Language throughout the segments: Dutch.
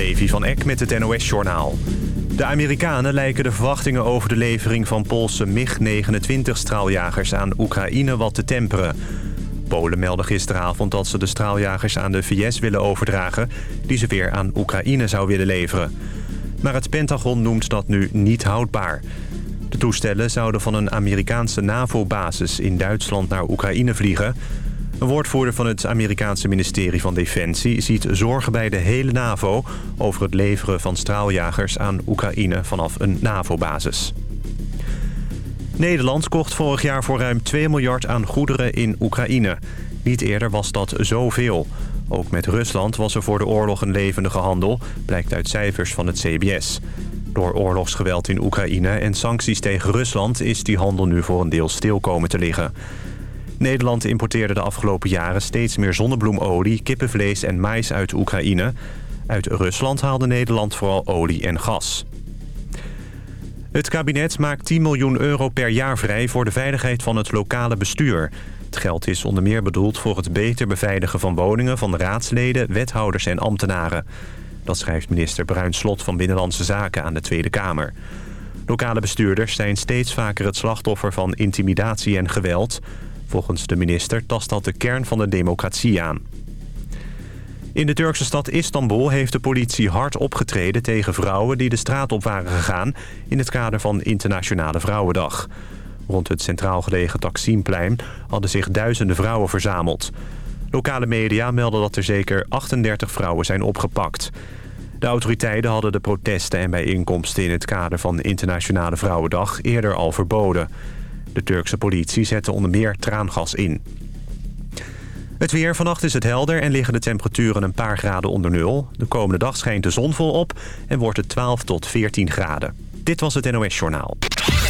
Levi van Eck met het NOS-journaal. De Amerikanen lijken de verwachtingen over de levering van Poolse MiG-29-straaljagers aan Oekraïne wat te temperen. Polen meldde gisteravond dat ze de straaljagers aan de VS willen overdragen... die ze weer aan Oekraïne zou willen leveren. Maar het Pentagon noemt dat nu niet houdbaar. De toestellen zouden van een Amerikaanse NAVO-basis in Duitsland naar Oekraïne vliegen... Een woordvoerder van het Amerikaanse ministerie van Defensie ziet zorgen bij de hele NAVO... over het leveren van straaljagers aan Oekraïne vanaf een NAVO-basis. Nederland kocht vorig jaar voor ruim 2 miljard aan goederen in Oekraïne. Niet eerder was dat zoveel. Ook met Rusland was er voor de oorlog een levendige handel... blijkt uit cijfers van het CBS. Door oorlogsgeweld in Oekraïne en sancties tegen Rusland... is die handel nu voor een deel stil komen te liggen. Nederland importeerde de afgelopen jaren steeds meer zonnebloemolie, kippenvlees en mais uit Oekraïne. Uit Rusland haalde Nederland vooral olie en gas. Het kabinet maakt 10 miljoen euro per jaar vrij voor de veiligheid van het lokale bestuur. Het geld is onder meer bedoeld voor het beter beveiligen van woningen van raadsleden, wethouders en ambtenaren. Dat schrijft minister Bruin Slot van Binnenlandse Zaken aan de Tweede Kamer. Lokale bestuurders zijn steeds vaker het slachtoffer van intimidatie en geweld. Volgens de minister tast dat de kern van de democratie aan. In de Turkse stad Istanbul heeft de politie hard opgetreden tegen vrouwen die de straat op waren gegaan in het kader van Internationale Vrouwendag. Rond het centraal gelegen Taksimplein hadden zich duizenden vrouwen verzameld. Lokale media melden dat er zeker 38 vrouwen zijn opgepakt. De autoriteiten hadden de protesten en bijeenkomsten in het kader van Internationale Vrouwendag eerder al verboden. De Turkse politie zette onder meer traangas in. Het weer. Vannacht is het helder en liggen de temperaturen een paar graden onder nul. De komende dag schijnt de zon volop en wordt het 12 tot 14 graden. Dit was het NOS Journaal.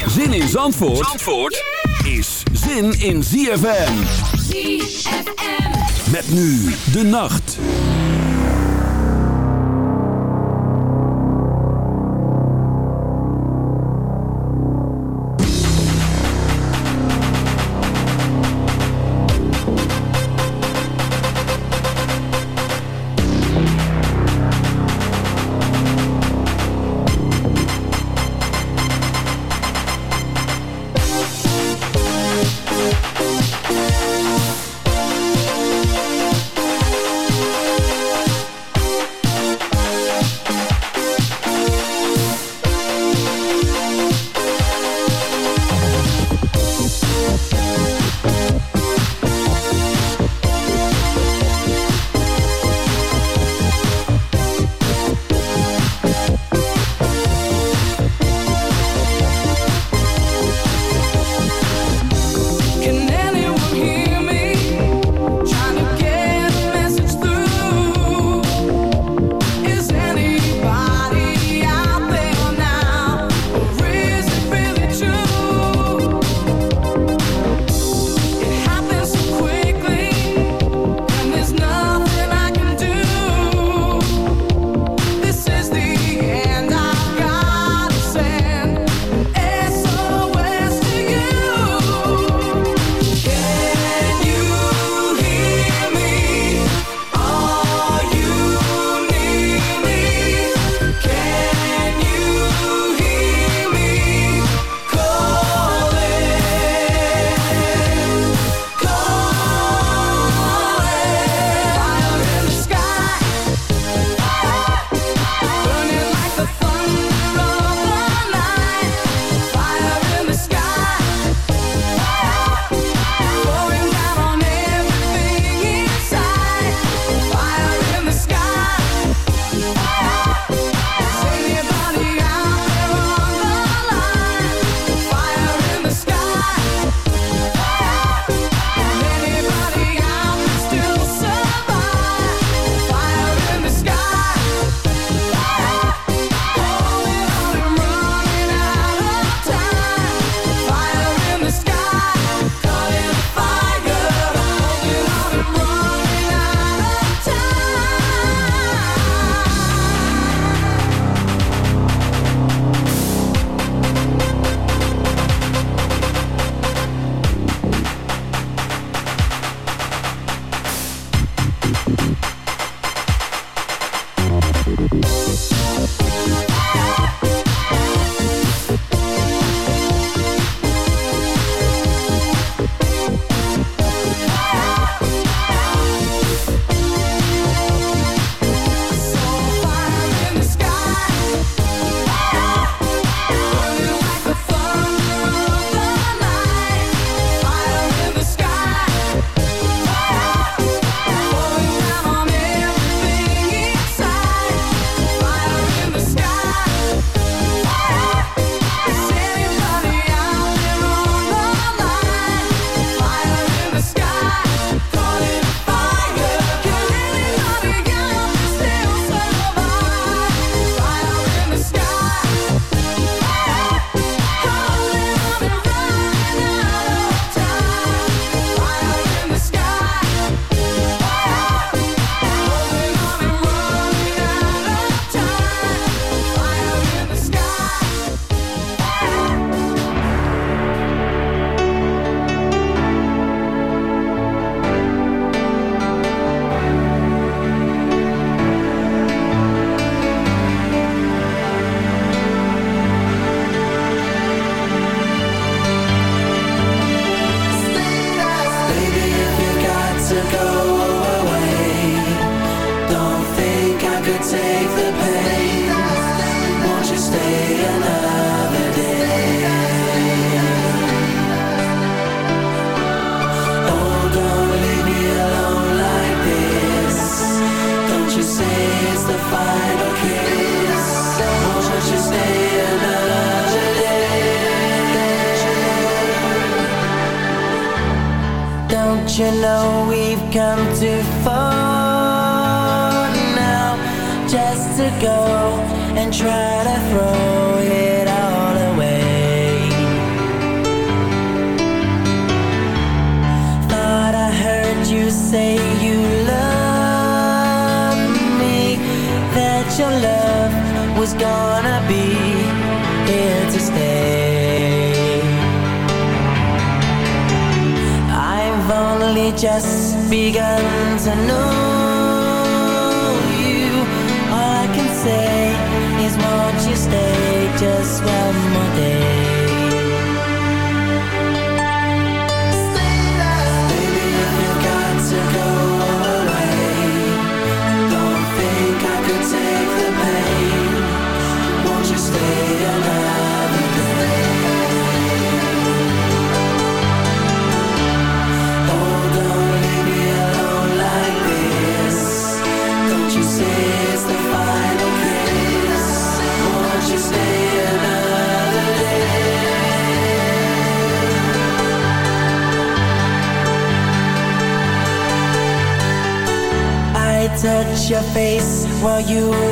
Zin in Zandvoort, Zandvoort is zin in ZFM. ZFM. Met nu de nacht. just what you.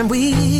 and we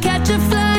Catch a flight.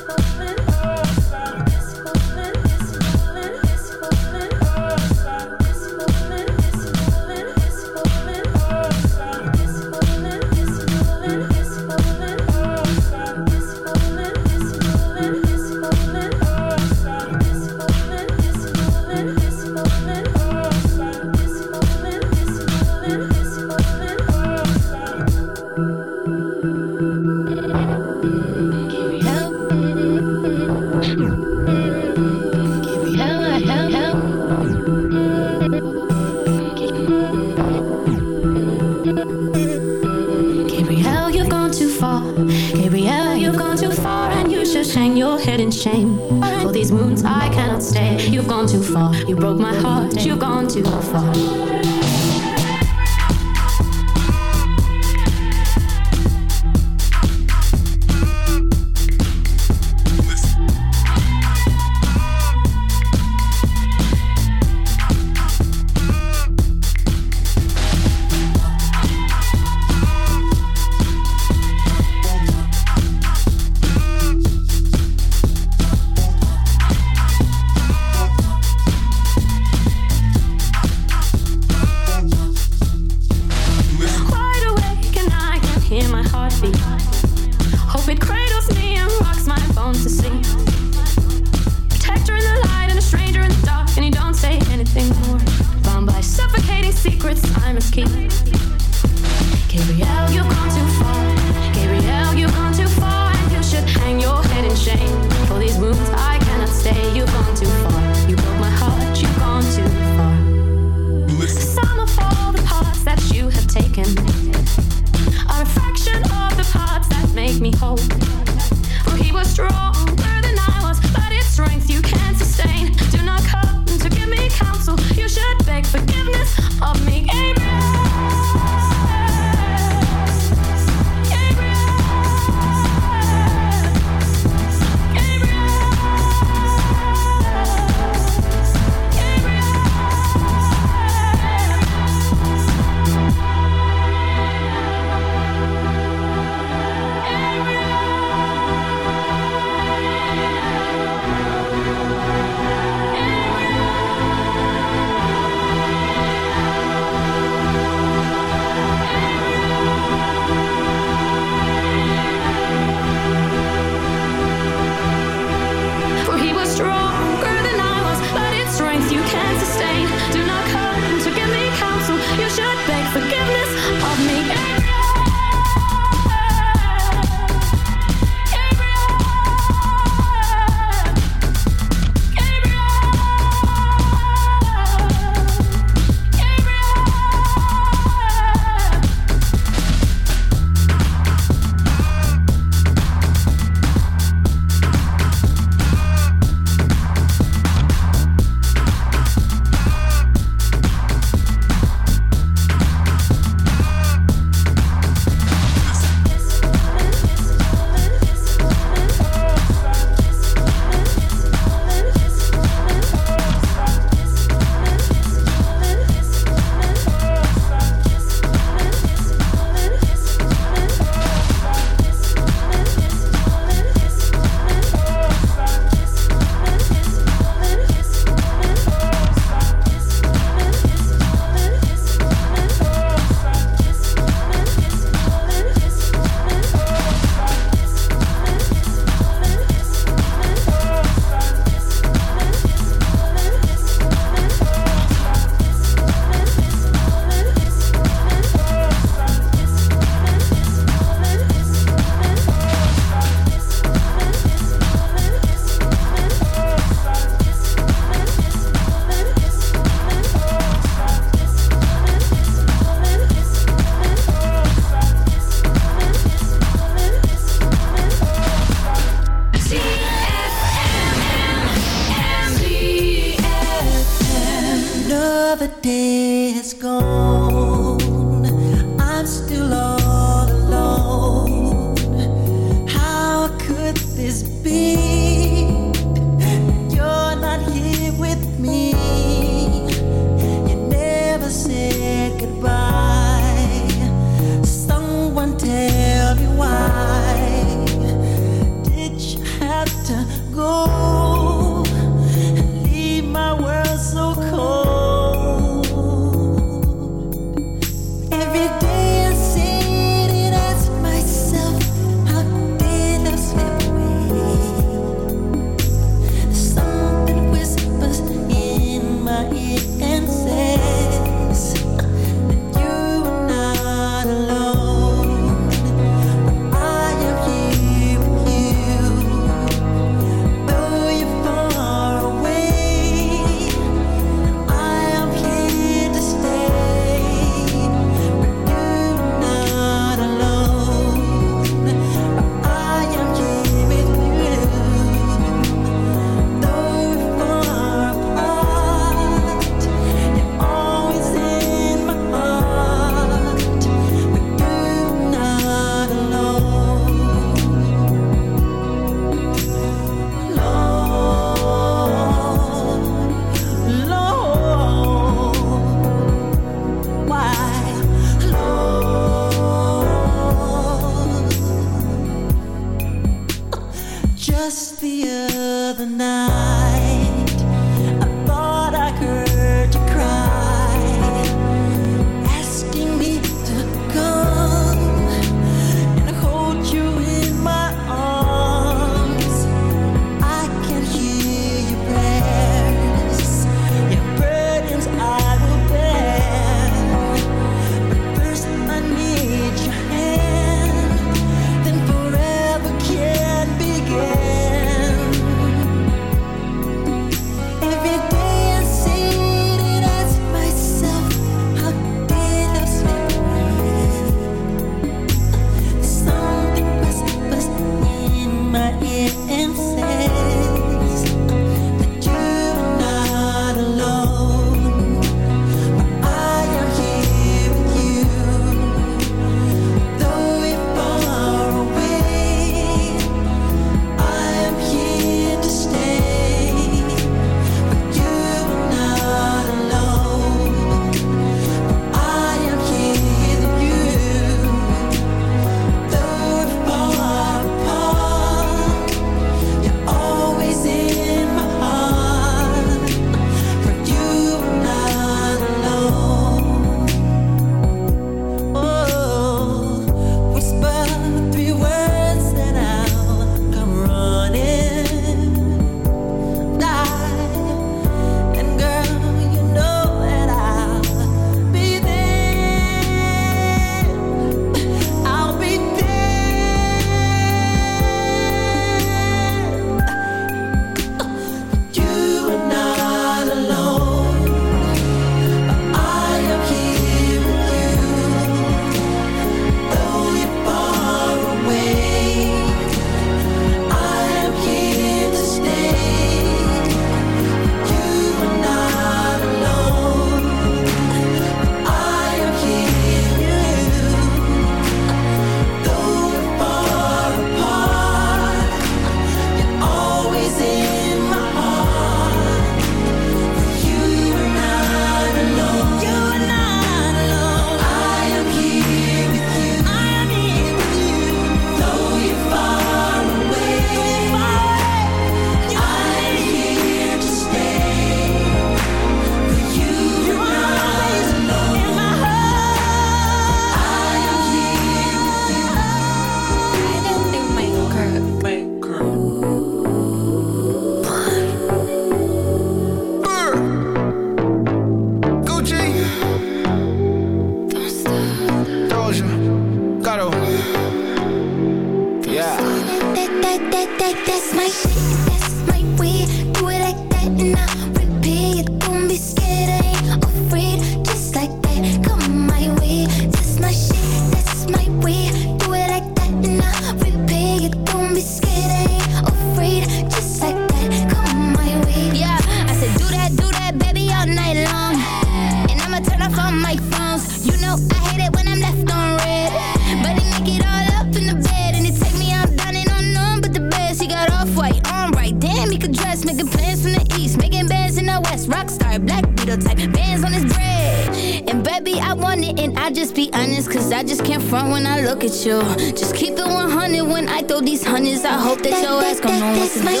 this gon' know what my, do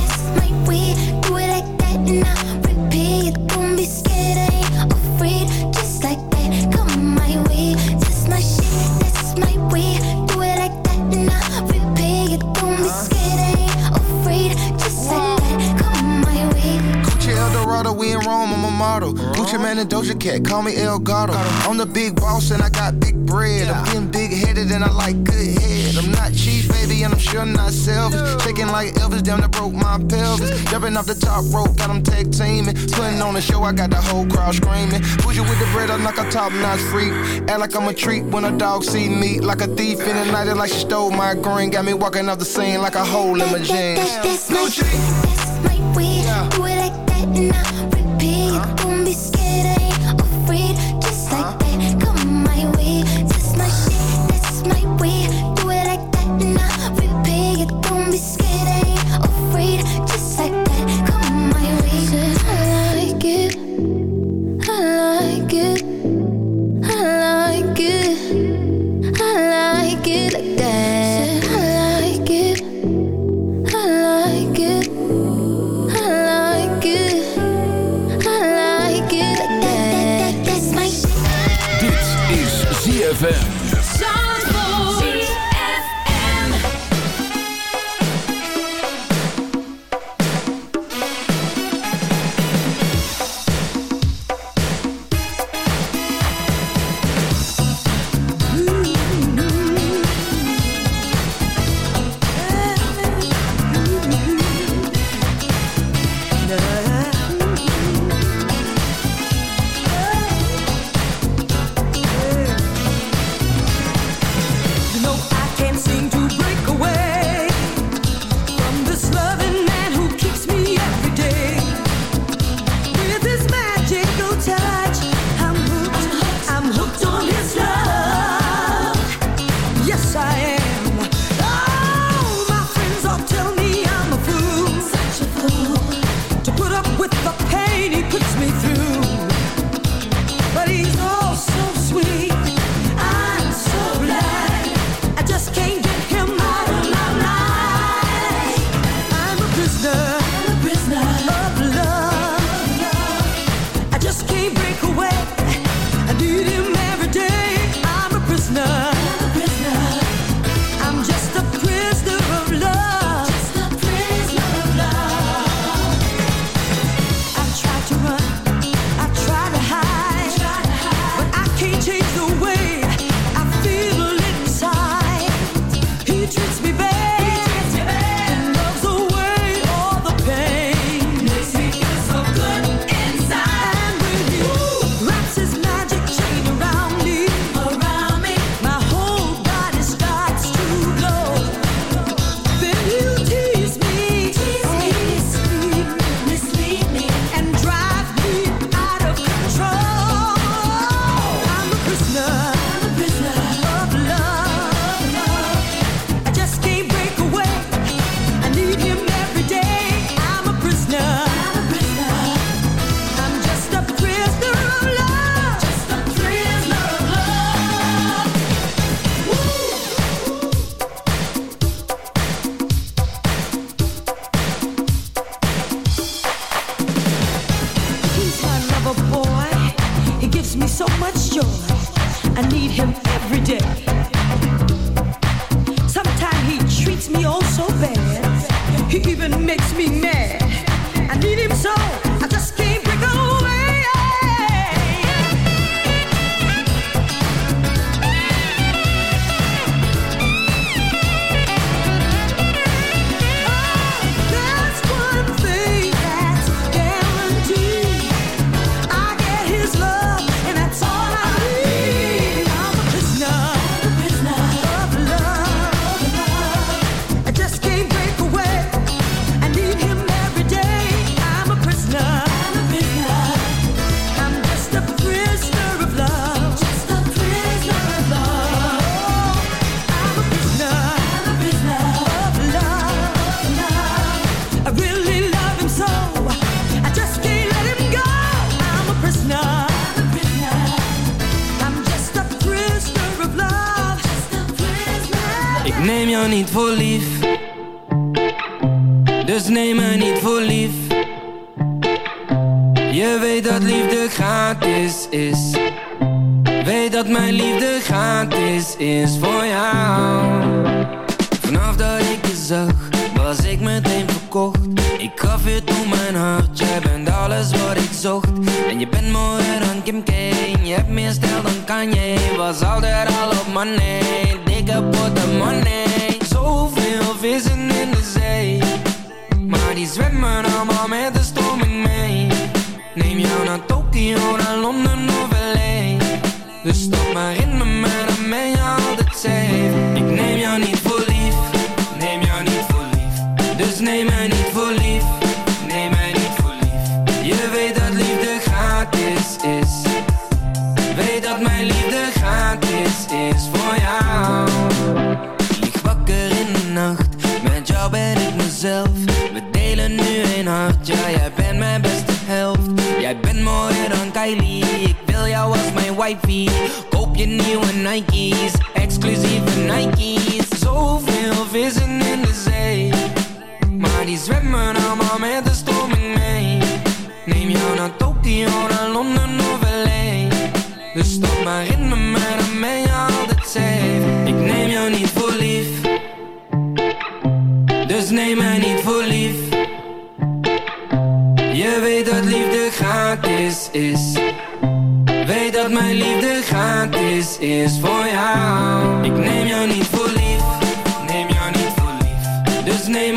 This might we do it like that and I repeat. Don't be scared, ain't afraid. Just like that, come my way. This my shit, this my way Do it like that and I repeat. Don't be scared, ain't afraid. Just like that, come my way. Gucci Eldorado, we in Rome, I'm a model. Gucci Man and Doja Cat, call me El Gato. I'm the big boss and I got big bread. I'm getting big-headed and I like good head. I'm not cheap and I'm sure not selfish. Shaking like Elvis, down the broke my pelvis. Jumping off the top rope, got them tag teaming. Putting on the show, I got the whole crowd screaming. Bougie with the bread, I'm like a top notch freak. Act like I'm a treat when a dog see me. Like a thief in the night, like she stole my green. Got me walking off the scene like a hole in my jeans. ZFM. Je weet dat liefde gratis is. Weet dat mijn liefde gratis is voor jou. Vanaf dat ik je zag Was ik meteen verkocht. Ik gaf je toen mijn hart Jij bent alles wat ik zocht. En je bent mooier dan Kim K Je hebt meer stijl dan Kanye. Was altijd al op money Dikke potte money. Zoveel vissen in de zee. Maar die zwemmen allemaal met de stroming mee Neem jou naar Tokio, naar Londen of LA Dus stap maar in me, wifey. Koop je nieuwe Nike's Exclusieve Nike's. Zoveel vissen in de zee. Maar die zwemmen allemaal met de stroming mee. Neem jou naar Tokio, naar Londen of LA Dus stap maar in me, maar dan ben je altijd safe. Ik neem jou niet voor lief. Dus neem mij niet voor lief. Je weet dat liefde gratis is Weet dat mijn liefde gratis is voor jou. Ik neem jou niet voor lief Neem jou niet voor lief. Dus neem